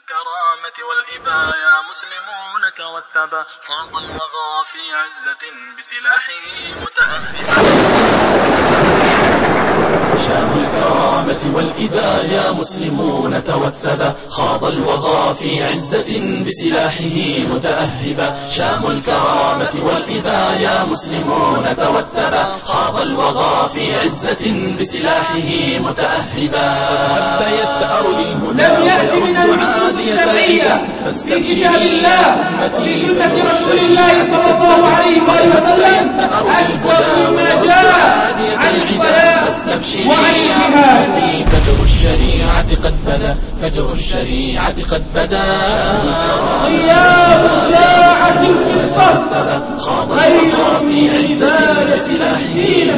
الكرامة والإباء يا مسلمون توثبا خاض الوغى في عزة بسلاحه متأهبا شام الكرامة والإباء يا مسلمون توثبا خاض الوغى في عزة بسلاحه متأهبا. شام الكرامة والإباء يا مسلمون توثبا خاض الوغى في عزة بسلاحه متأهبا. هب يثأر للهدى لم يأت من النصوص الشرعية كتاب الله وفي سنة رسول الله صلى الله عليه وآله وسلم أكثر مما جاء عن الصلاة. الجهاد فجر الشريعة قد بدا فجر الشريعة قد بدا. غياب الساعة في الصف خاض في عزة بسلاحه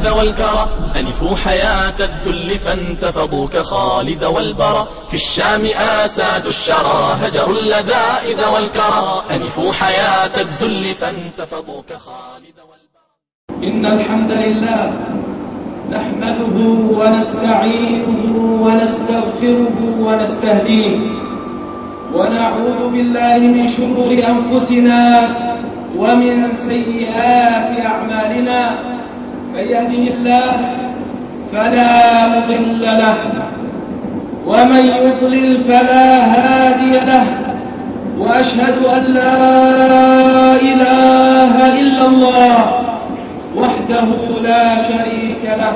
اللذائذ والكرى أنفوا حياة الذل فانتفضوا كخالد والبرى في الشام آساد الشرى هجروا اللذائذ والكرى. أنفوا حياة الذل فانتفضوا كخالد والبرى إن الحمد لله نحمده ونستعينه ونستغفره ونستهديه. ونعوذ بالله من شرور أنفسنا ومن سيئات أعمالنا. من يهده الله فلا مضل له ومن يضلل فلا هادي له وأشهد أن لا إله إلا الله وحده لا شريك له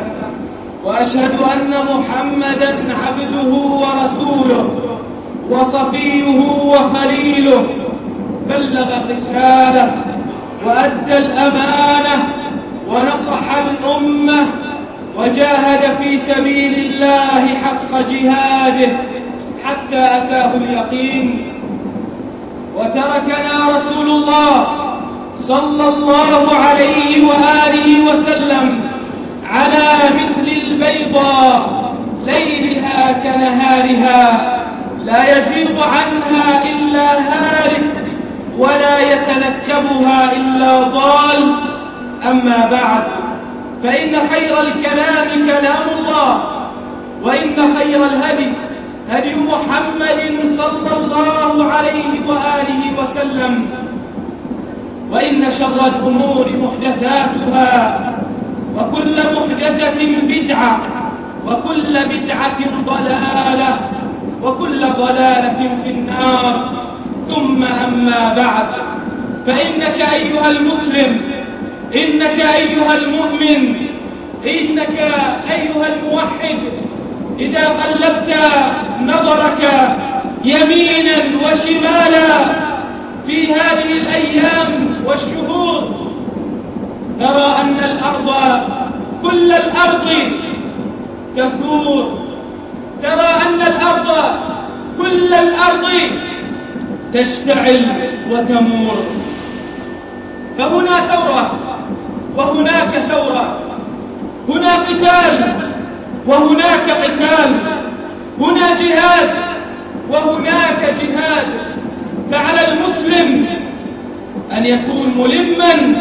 وأشهد أن محمدا عبده ورسوله وصفيه وخليله بلغ الرسالة وأدى الأمانة ونصح الأمة وجاهد في سبيل الله حق جهاده حتى أتاه اليقين. وتركنا رسول الله صلى الله عليه وآله وسلم على مثل البيضاء ليلها كنهارها. لا يزيغ عنها إلا هالك ولا يتنكبها إلا ضال. أما بعد فإن خير الكلام كلام الله وإن خير الهدي هدي محمد صلى الله عليه وآله وسلم وإن شر الأمور محدثاتها وكل محدثة بدعة وكل بدعة ضلالة وكل ضلالة في النار. ثم أما بعد فإنك أيها المسلم إنك أيها المؤمن إنك أيها الموحد إذا قلبت نظرك يمينا وشمالا في هذه الأيام والشهور ترى أن الأرض كل الأرض تثور ترى أن الأرض كل الأرض تشتعل وتمور. فهنا ثورة. وهناك ثورة. هنا قتال. وهناك قتال. هنا جهاد. وهناك جهاد. فعلى المسلم أن يكون ملما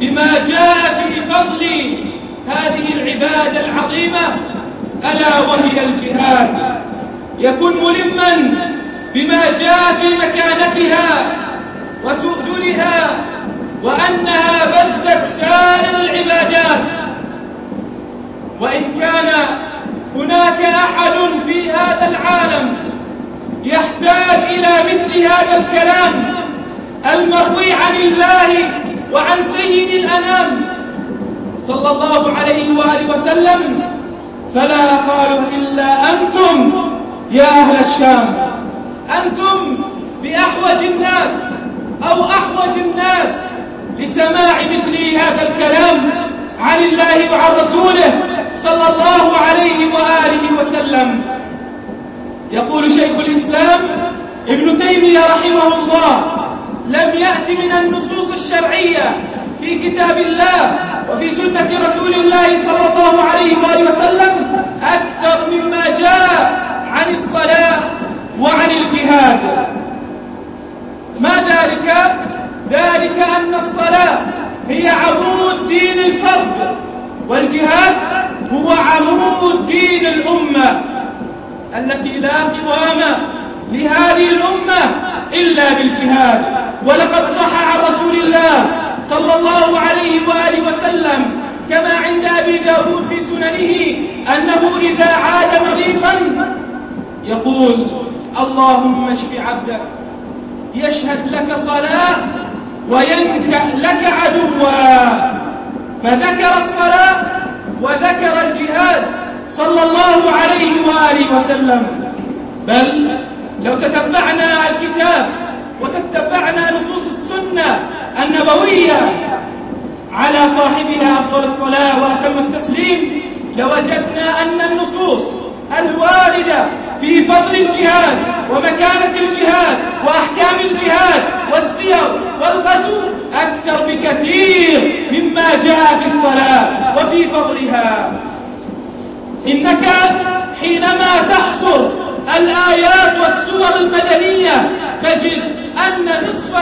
بما جاء في فضل هذه العبادة العظيمة ألا وهي الجهاد. يكون ملما بما جاء في مكانتها وسؤدلها وأنها بزت سائر العبادات. وإن كان هناك أحد في هذا العالم يحتاج إلى مثل هذا الكلام المروي عن الله وعن سيد الأنام صلى الله عليه وآله وسلم فلا أخاف إلا أن أنتم يا أهل الشام. أنتم بأحوج الناس أو أحوج الناس. لسماع مثل هذا الكلام عن الله وعن رسوله صلى الله عليه وآله وسلم يقول شيخ الإسلام ابن تيمية رحمه الله لم يأت من النصوص الشرعية في كتاب الله وفي سنة رسول الله صلى الله عليه وآله وسلم أكثر مما جاء عن الصلاة وعن الجهاد ما ذلك؟ ذلك أن الصلاة هي عمود دين الفرد والجهاد هو عمود دين الأمة التي لا قوام لهذه الأمة إلا بالجهاد. ولقد صح عن رسول الله صلى الله عليه وآله وسلم كما عند أبي داود في سننه أنه إذا عاد مريضا يقول اللهم اشف عبدك يشهد لك صلاة وينكأ لك عدوا. فذكر الصلاة وذكر الجهاد صلى الله عليه وآله وسلم. بل لو تتبعنا الكتاب وتتبعنا نصوص السنة النبوية على صاحبها أفضل الصلاة وأتم التسليم لوجدنا أن النصوص الواردة في فضل الجهاد ومكانة الجهاد وأحكام الجهاد والسير والغزو أكثر بكثير مما جاء في الصلاة وفي فضلها. إنك حينما تحصر الآيات والسور المدنية تجد أن نصف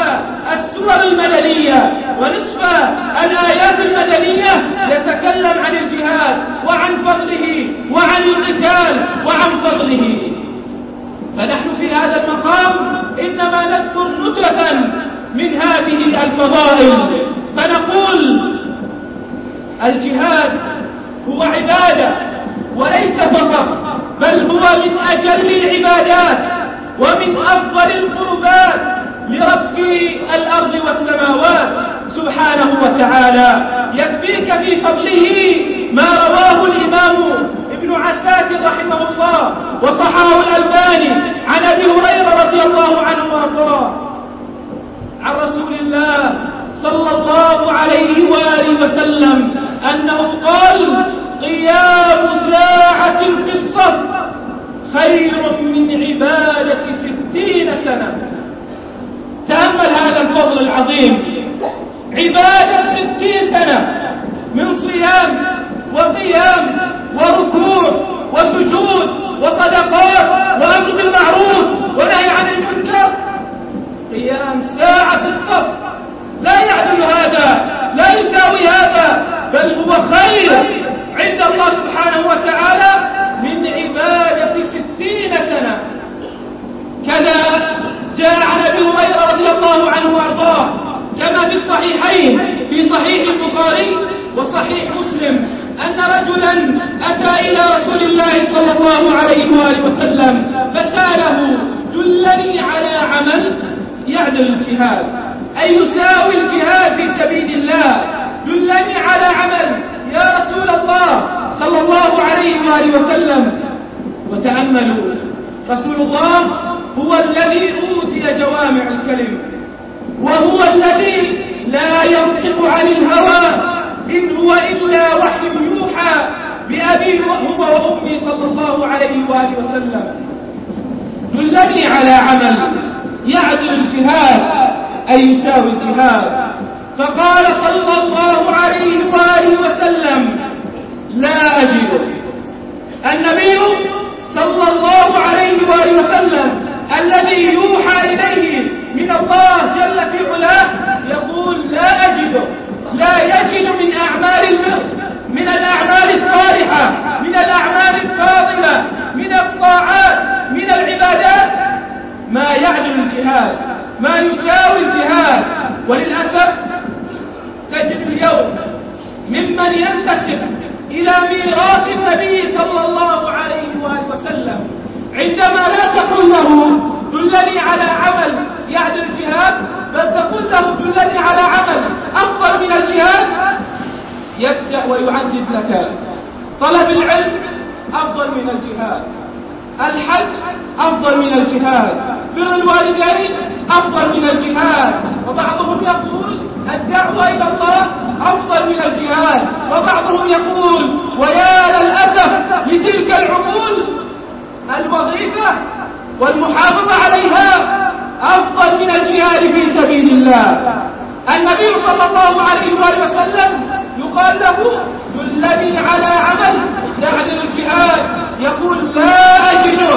السور المدنية ونصف الآيات المدنية يتكلم عن الجهاد وعن فضله وعن القتال وعن فضله. فنحن في هذا المقام إنما نذكر نتفا من هذه الفضائل. فنقول الجهاد هو عبادة وليس فقط بل هو من أجل العبادات ومن أفضل القربات لرب الأرض والسماوات. سبحانه وتعالى يكفيك في فضله ما رواه الإمام ابن عساكر رحمه الله وصحاه الألباني عن أبي هريرة رضي الله عنه وأرضاه. عن رسول الله صلى الله عليه وآله وسلم أنه قال قيام ساعة في الصف خير من عبادة ستين سنة تأمل هذا الفضل العظيم عبادة ستين سنة من صيام وقيام وركوع وسجود وصدقات وأمر بالمعروف ونهي عن المنكر قيام ساعة في الصف لا يعدل هذا لا يساوي هذا بل هو خير عند الله سبحانه وتعالى من عبادة ستين سنة كذا جاء عن أبي هريرة رضي الله عنه وأرضاه كما في الصحيحين في صحيح البخاري وصحيح مسلم أن رجلا أتى إلى رسول الله صلى الله عليه وآله وسلم فسأله دلني على عمل يعدل الجهاد أي يساوي الجهاد في سبيل الله. دلني على عمل. يا رسول الله صلى الله عليه وآله وسلم. وتأملوا. رسول الله هو الذي أوتي جوامع الكلم. وهو الذي لا ينطق عن الهوى. إن هو إلا وحي يوحى بأبي هو وأمي صلى الله عليه وآله وسلم. دلني على عمل. يعدل الجهاد أي يساوي الجهاد. فقال صلى الله عليه وآله وسلم لا أجده النبي صلى الله عليه وآله وسلم الذي يوحى إليه من الله جل في علاه يقول لا أجده لا يجد من أعمال البر من الأعمال الصالحة من الأعمال الفاضلة من الطاعات من العبادات ما يعدل الجهاد ما يساوي الجهاد وللأسف تجد اليوم ممن ينتسب إلى ميراث النبي صلى الله عليه وآله وسلم عندما لا تقول له دلني على عمل يعدل الجهاد بل تقول له دلني على عمل أفضل من الجهاد يبدأ ويعدد لك طلب العلم أفضل من الجهاد الحج أفضل من الجهاد بر الوالدين أفضل من الجهاد وبعضهم يقول الدعوة إلى الله أفضل من الجهاد وبعضهم يقول ويا للأسف لتلك العقول الوظيفة والمحافظة عليها أفضل من الجهاد في سبيل الله. النبي صلى الله عليه وآله وسلم يقال له دلني على عمل يعني الجهاد يقول لا أجده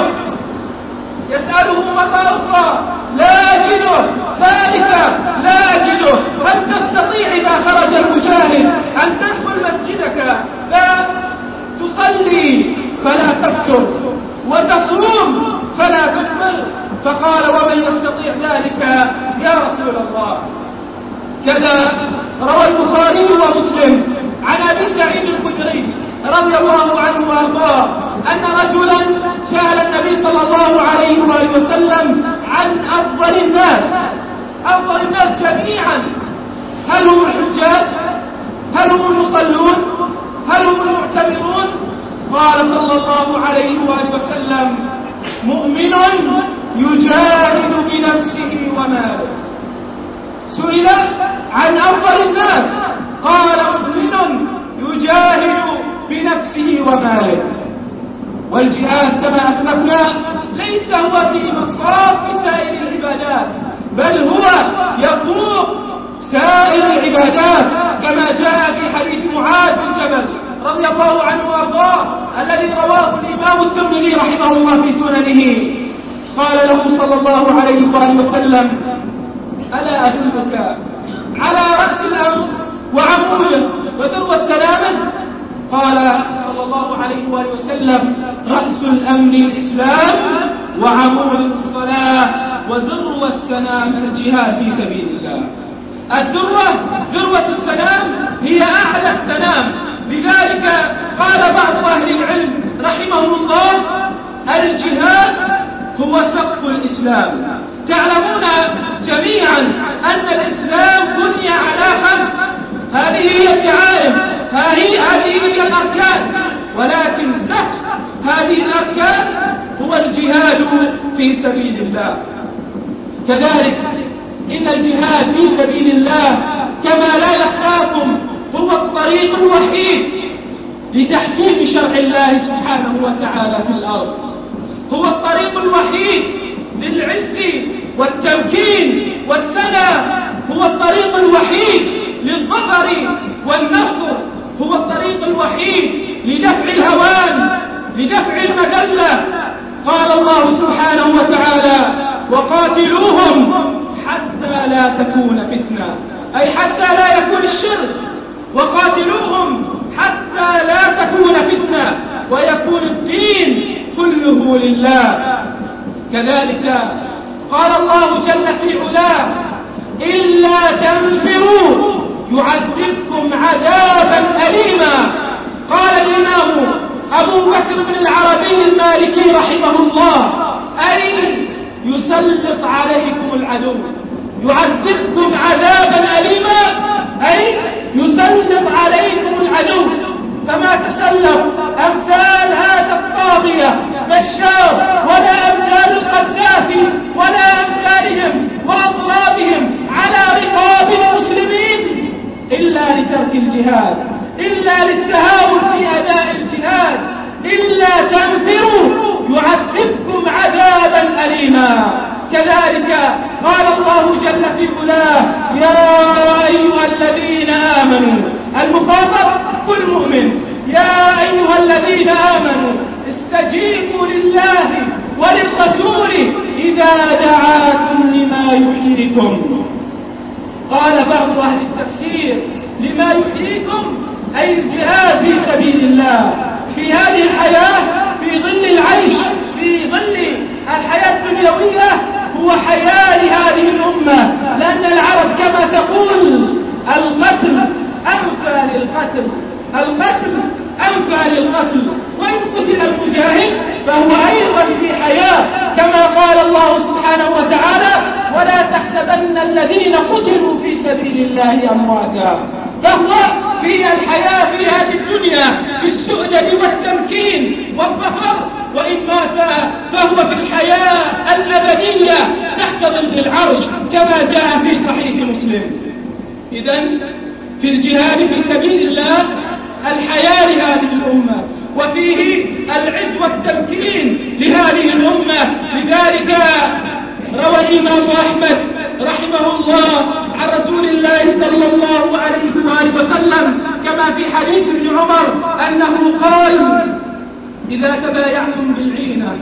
يسأله مرة أخرى لا أجده ذلك لا أجده هل تستطيع إذا خرج المجاهد أن تدخل مسجدك؟ فتصلي فلا تذكر وتصوم فلا تفطر فقال ومن يستطيع ذلك يا رسول الله. كذا روى البخاري ومسلم عن أبي سعيد الخدري رضي الله عنه وأرضاه أن رجلا سأل النبي صلى الله عليه وآله وسلم عن أفضل الناس. أفضل الناس جميعا. هل هم الحجاج؟ هل هم المصلون؟ هل هم المعتمرون قال صلى الله عليه وآله وسلم مؤمن يجاهد بنفسه وماله. سئل عن أفضل الناس قال مؤمن يجاهد بنفسه وماله. والجهاد كما أسلفنا ليس هو في مصاف سائر العبادات بل هو يفوق سائر العبادات كما جاء في حديث معاذ بن جبل. رضي الله عنه وأرضاه الذي رواه الإمام الترمذي رحمه الله في سننه. قال له صلى الله عليه وآله وسلم ألا أدلك على رأس الأمر وعموده وذروة سلامة؟ قال صلى الله عليه وآله وسلم رأس الأمن الإسلام وعمود الصلاة وذروة سنامه الجهاد في سبيل الله. الذروة ذروة السلام هي أعلى السلام لذلك قال بعض أهل العلم رحمهم الله الجهاد هو سقف الإسلام. تعلمون جميعا أن الإسلام بني على خمس. هذه هي الدعائم هذه هي الأركان. ولكن سقف هذه الأركان هو الجهاد في سبيل الله. كذلك إن الجهاد في سبيل الله كما لا يخفاكم هو الطريق الوحيد لتحكيم شرع الله سبحانه وتعالى في الأرض. هو الطريق الوحيد للعز والتمكين والسلام هو الطريق الوحيد للظفر والنصر. هو الطريق الوحيد لدفع الهوان لدفع المذلة. قال الله سبحانه وتعالى وقاتلوهم حتى لا تكون فتنة. أي حتى لا يكون الشرك. وقاتلوهم حتى لا تكون فتنة ويكون الدين كله لله. كذلك قال الله جل في علاه إلا تنفروا يعذبكم عذابا أليما. قال الإمام أبو بكر بن العربي المالكي رحمه الله أي يسلط عليكم العدو يعذبكم عذابا أليما. أي يسلط عليكم العدو فما تسلط أمثال هذا الطاغية بشار ولا أمثال القذافي ولا أمثالهم وأضرابهم على رقاب المسلمين إلا لترك الجهاد إلا للتهاون في أداء الجهاد إلا تنفروا يعذبكم عذابا أليما كذلك قال الله جل في علاه يا أيها الذين آمنوا المخاطب كل مؤمن يا أيها الذين آمنوا استجيبوا لله وللرسول إذا دعاكم لما يحييكم قال بعض أهل التفسير لما يحييكم أي الجهاد في سبيل الله في هذه الحياة في ظل العيش في ظل الحياة الدنيوية هو حياة لهذه الأمة لأن العرب كما تقول القتل أنفى للقتل القتل أنفى للقتل. وإن قتل المجاهد فهو أيضا في حياة كما قال الله سبحانه وتعالى ولا تحسبن الذين قتلوا في سبيل الله أمواتا. فهو في الحياة في هذه الدنيا في السؤدد والتمكين والظفر. وإن مات فهو في الحياة الأبدية تحت ظل العرش كما جاء في صحيح مسلم. إذا في الجهاد في سبيل الله الحياة لهذه الأمة وفيه العز والتمكين لهذه الأمة. لذلك روى الإمام أحمد رحمه الله عن رسول الله صلى الله عليه وآله وسلم كما في حديث ابن عمر أنه قال إذا تبايعتم بالعينة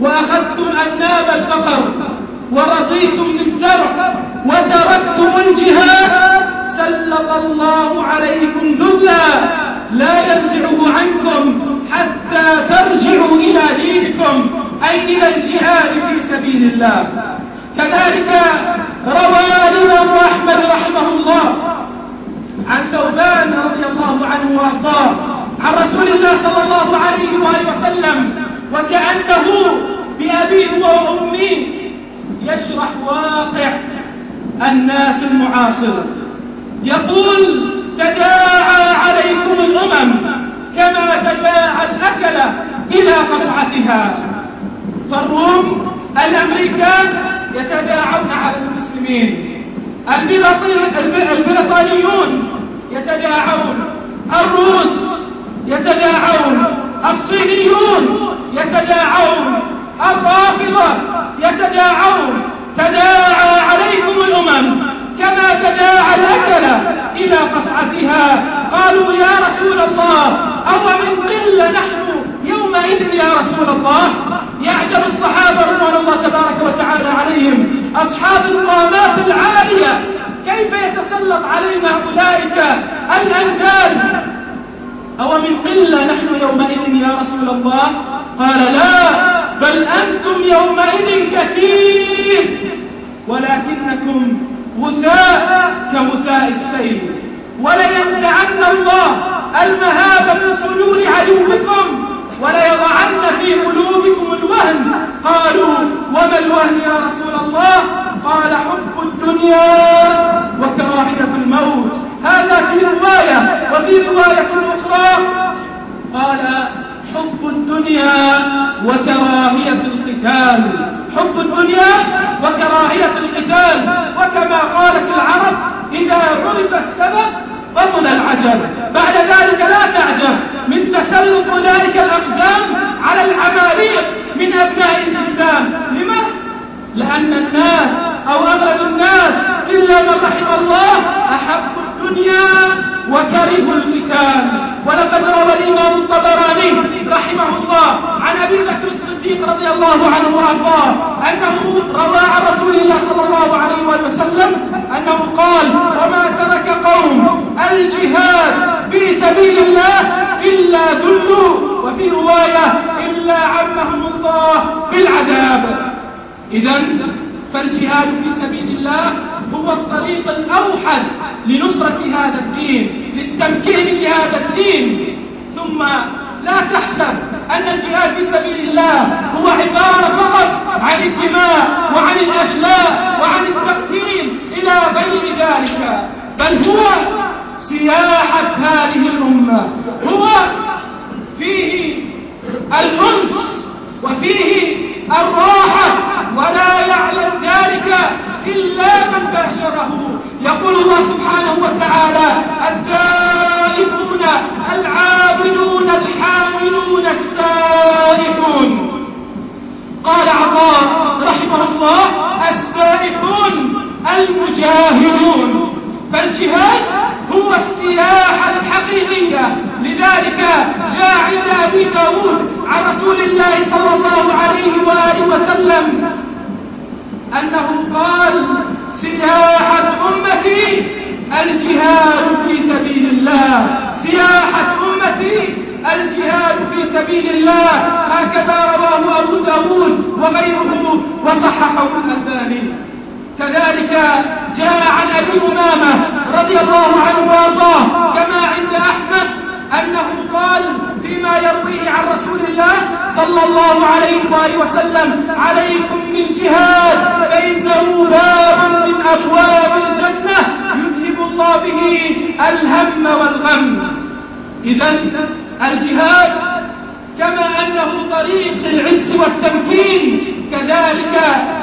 وأخذتم أناب البقر ورضيتم بالزرع وتركتم الجهاد سلط الله عليكم ذلا لا ينزعه عنكم حتى ترجعوا إلى دينكم أي إلى الجهاد في سبيل الله. كذلك روى الإمام أحمد رحمه الله عن ثوبان رضي الله عنه وأرضاه عن رسول الله صلى الله عليه وآله وسلم وكأنه بأبيه وأمي يشرح واقع الناس المعاصر. يقول تداعى عليكم الأمم كما تداعى الأكلة إلى قصعتها. فالروم الأمريكان يتداعون على المسلمين. البريطانيون يتداعون. الروس يتداعون الصينيون يتداعون الرافضة يتداعون تداعى عليكم الأمم كما تداعى الأكلة إلى قصعتها. قالوا يا رسول الله أو من قلة نحن يومئذ يا رسول الله؟ يعجب الصحابة رضوان الله تبارك وتعالى عليهم. أصحاب القامات العالية كيف يتسلط علينا أولئك الأندال أو من قلة نحن يومئذ يا رسول الله؟ قال لا بل أنتم يومئذ كثير ولكنكم وثاء كوثاء السيل. ولينزعن الله المهابة من صدور عدوكم وليضعن في قلوبكم الوهن. قالوا وما الوهن يا رسول الله؟ قال حب الدنيا وكراهية الموت. هذا في رواية وفي رواية أخرى قال حب الدنيا وكراهية القتال. حب الدنيا وكراهية القتال. وكما قالت العرب إذا عرف السبب بطل العجب. بعد ذلك لا تعجب. من تسلط أولئك الأقزام على العماليق من أبناء الإسلام. لما؟ لأن الناس أو أغلب الناس إلا من رحم الله أحبوا الدنيا وكرهوا القتال. ولقد روى الإمام الطبراني رحمه الله عن أبي بكر الصديق رضي الله عنه وأرضاه أنه روى عن رسول الله صلى الله عليه وسلم أنه قال وما ترك قوم الجهاد في سبيل الله إلا ذلوا وفي رواية إلا عمهم الله بالعذاب إذا فالجهاد في سبيل الله هو الطريق الأوحد لنصرة هذا الدين. للتمكين لهذا الدين. ثم لا تحسب أن الجهاد في سبيل الله هو عبارة فقط عن الدماء وعن الأشلاء وعن التقتيل إلى غير ذلك بل هو سياحة هذه الأمة. هو فيه الأنس وفيه الراحة ولا يعلم ذلك إلا من باشره يقول الله سبحانه وتعالى التائبون العابدون الحاملون السائحون. قال عطاء رحمه الله السائحون المجاهدون. فالجهاد هو السياحة الحقيقية. لذلك جاء عند أبي داود عن رسول الله صلى الله عليه وآله وسلم أنه قال سياحة أمتي الجهاد في سبيل الله. سياحة أمتي الجهاد في سبيل الله. هكذا رواه أبو داود وغيره وصححه الألباني. كذلك جاء عن أبي أمامة رضي الله عنه وأرضاه كما عند أحمد أنه قال فيما يرويه عن رسول الله صلى الله عليه وآله وسلم عليكم بالجهاد فإنه باب من أبواب الجنة. به الهم والغم. إذا الجهاد كما أنه طريق للعز والتمكين كذلك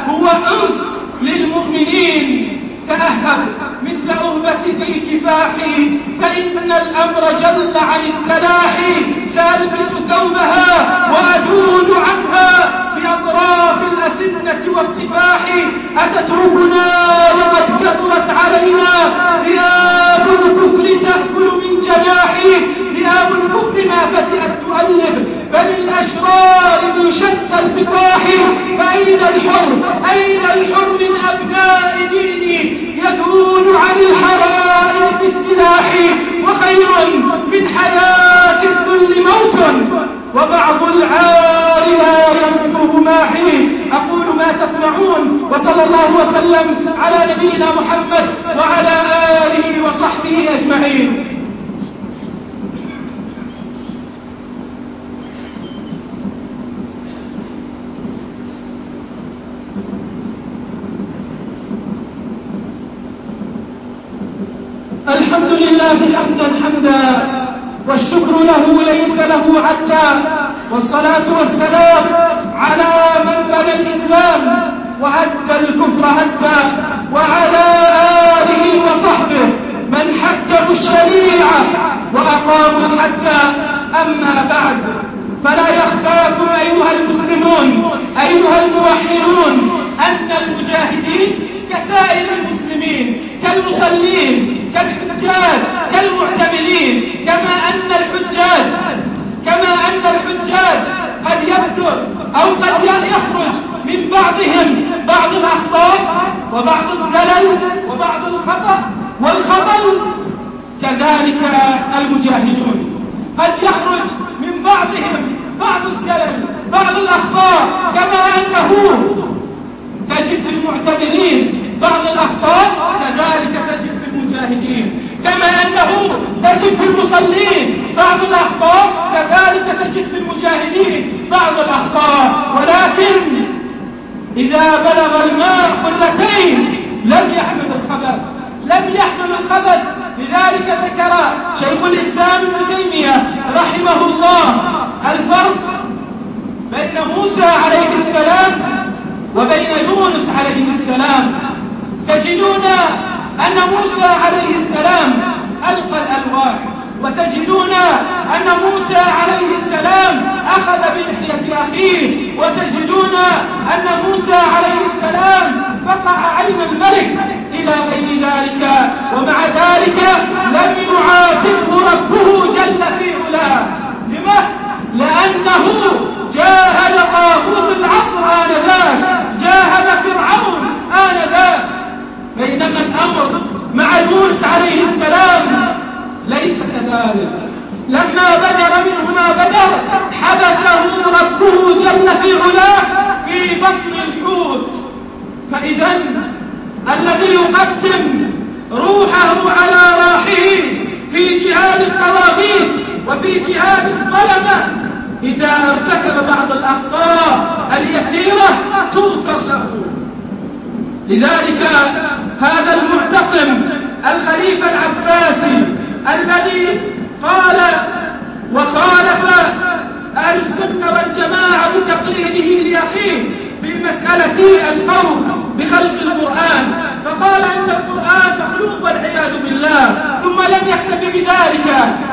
هو أنس للمؤمنين. تأهب مثل أهبة ذي كفاح فإن الأمر جل عن التلاحي سألبس ثوبها وأدود عنها. بأطراف الأسنة والسفاح أتتركنا وقد كبرت علينا ذئاب الكفر تأكل من جناحي ذئاب الكفر ما فتئت تؤلب بل الأشرار من شتى البطاح فأين الحر؟ أين الحر من أبناء ديني يذول عن الحرائر بالسلاح وخير من حياة الذل موت وبعض العار لا ينفه ماحي أقول ما تسمعون وصلى الله وسلم على نبينا محمد وعلى آله وصحبه أجمعين. الحمد لله حمدا حمدا والشكر له ليس له عدا والصلاة والسلام على من بنى الإسلام وهد الكفر هدا وعلى آله وصحبه من حكموا الشريعة وأقاموا الحد أما بعد فلا يخفاكم أيها المسلمون أيها الموحدون أن المجاهدين كسائر المسلمين كالمصلين كالحجاج كالمعتمرين كما أن الحجاج كما أن الحجاج قد يبدو أو قد يخرج من بعضهم بعض الأخطاء وبعض الزلل وبعض الخطأ والخطل كذلك المجاهدون. قد يخرج من بعضهم بعض الزلل بعض الأخطاء كما أنه تجد في المعتبرين بعض الأخطاء كذلك تجد في المجاهدين. كما أنه تجد في المصلين بعض الأخطاء كذلك تجد في المجاهدين بعض الأخطاء. ولكن إذا بلغ الماء قلتين لم يحمل الخبث لم يحمل الخبث. لذلك ذكر شيخ الإسلام ابن تيمية رحمه الله الفرق بين موسى عليه السلام وبين يونس عليه السلام. تجدون أن موسى عليه السلام ألقى الألواح. وتجدون أن موسى عليه السلام أخذ بلحية أخيه وتجدون أن موسى عليه السلام فقع عين الملك إلى غير ذلك ومع ذلك لم يعاتبه ربه جل في علاه لما؟ لأنه جاهد طاغوت العصر آنذاك جاهد فرعون آنذاك بينما الأمر مع يونس عليه السلام لما بدر منه ما بدر حبسه ربه جل في علاه في بطن الحوت. فإذا الذي يقدم روحه على راحه في جهاد الطواغيت وفي جهاد الظلمة إذا ارتكب بعض الأخطاء اليسيرة تغفر له. لذلك هذا المعتصم الخليفة العباسي الذي قال وخالف أهل السنة والجماعة بتقليده لأخيه في مسألة القول بخلق القرآن. فقال إن القرآن مخلوق والعياذ بالله. ثم لم يكتف بذلك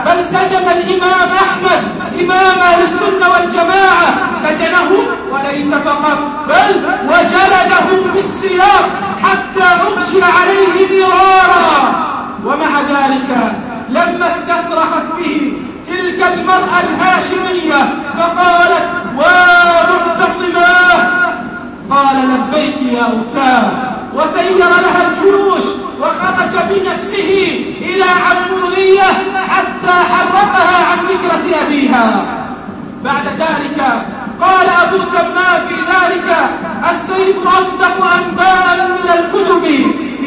بل سجن الإمام أحمد. إمام أهل السنة والجماعة. سجنه وليس فقط بل وجلده بالسياق حتى أغشي عليه مرارا ومع ذلك لما استصرخت به تلك المرأة الهاشمية فقالت ومعتصما قال لبيك يا أختاه. وسير لها الجيوش وخرج بنفسه إلى عمورية حتى حرقها عن فكرة أبيها. بعد ذلك قال أبو تمام في ذلك السيف أصدق أنباء من الكتب.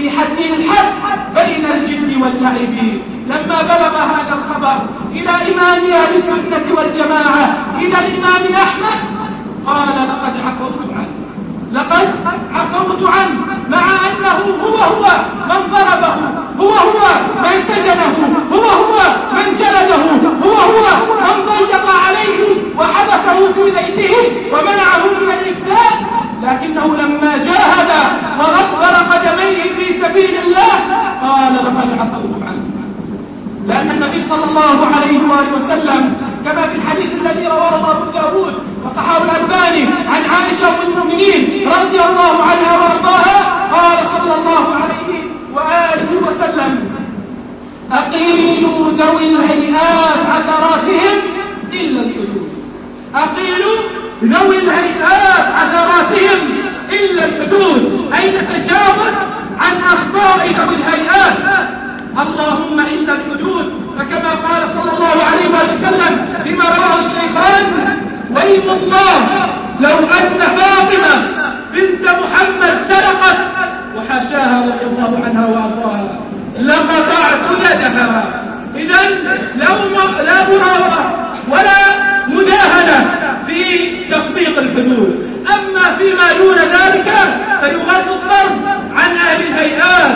في حد الحد بين الجن واللعب. لما بلغ هذا الخبر إلى إمام أهل السنة والجماعة إلى الإمام أحمد قال لقد عفوت عنه. لقد عفوت عنه مع أنه هو هو من ضربه هو هو من سجنه هو هو من جلده هو هو من ضيق عليه وحبسه في بيته ومنعه من الإفتاء لكنه لما جاهد وغض الله عليه وآله وسلم كما في الحديث الذي رواه أبو داود وصحابه الألباني عن عائشة أم المؤمنين رضي الله عنها وأرضاها قال صلى الله عليه وآله وسلم أقيلوا ذوي الهيئات عثراتهم إلا الحدود أقيلوا ذوي الهيئات عثراتهم إلا الحدود أي نتجاوز عن أخطاء ذوي الهيئات اللهم إلا الحدود فكما قال صلى الله عليه وسلم فيما رواه الشيخان الله لو أن فاطمة بنت محمد سرقت وحاشاها رضي الله عنها وأرضاها لقطعت يدها. إذا لا مراوغة ولا مداهنة في تطبيق الحدود. أما فيما دون ذلك فيغض الطرف عن أهل الهيئات.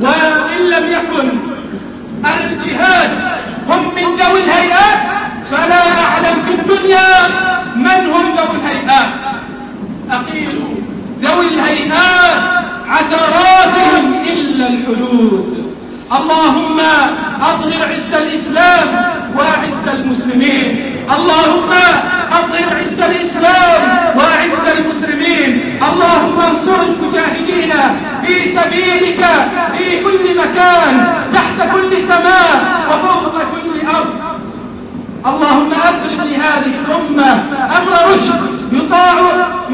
وإن لم يكن أهل الجهاد هم من ذوي الهيئات فلا أعلم في الدنيا. من هم ذوي الهيئات؟ أقيل ذوي الهيئات عثراتهم إلا الحدود. اللهم أظهر عز الإسلام وأعز المسلمين. اللهم أظهر عز الإسلام وأعز المسلمين. اللهم انصر المجاهدين في سبيلك في كل مكان تحت كل سماء وفوق كل اللهم أضرب لهذه الأمة أمر رشد يطاع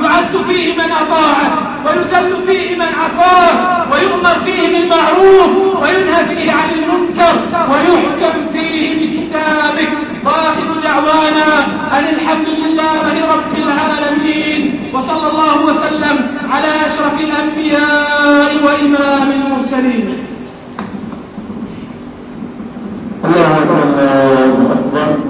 يعز فيه من أطاعه ويذل فيه من عصاه ويؤمر فيه بالمعروف وينهى فيه عن المنكر ويحكم فيه بكتابك. واخر دعوانا أن الحمد لله رب العالمين وصلى الله وسلم على أشرف الأنبياء وإمام المرسلين. الله اكبر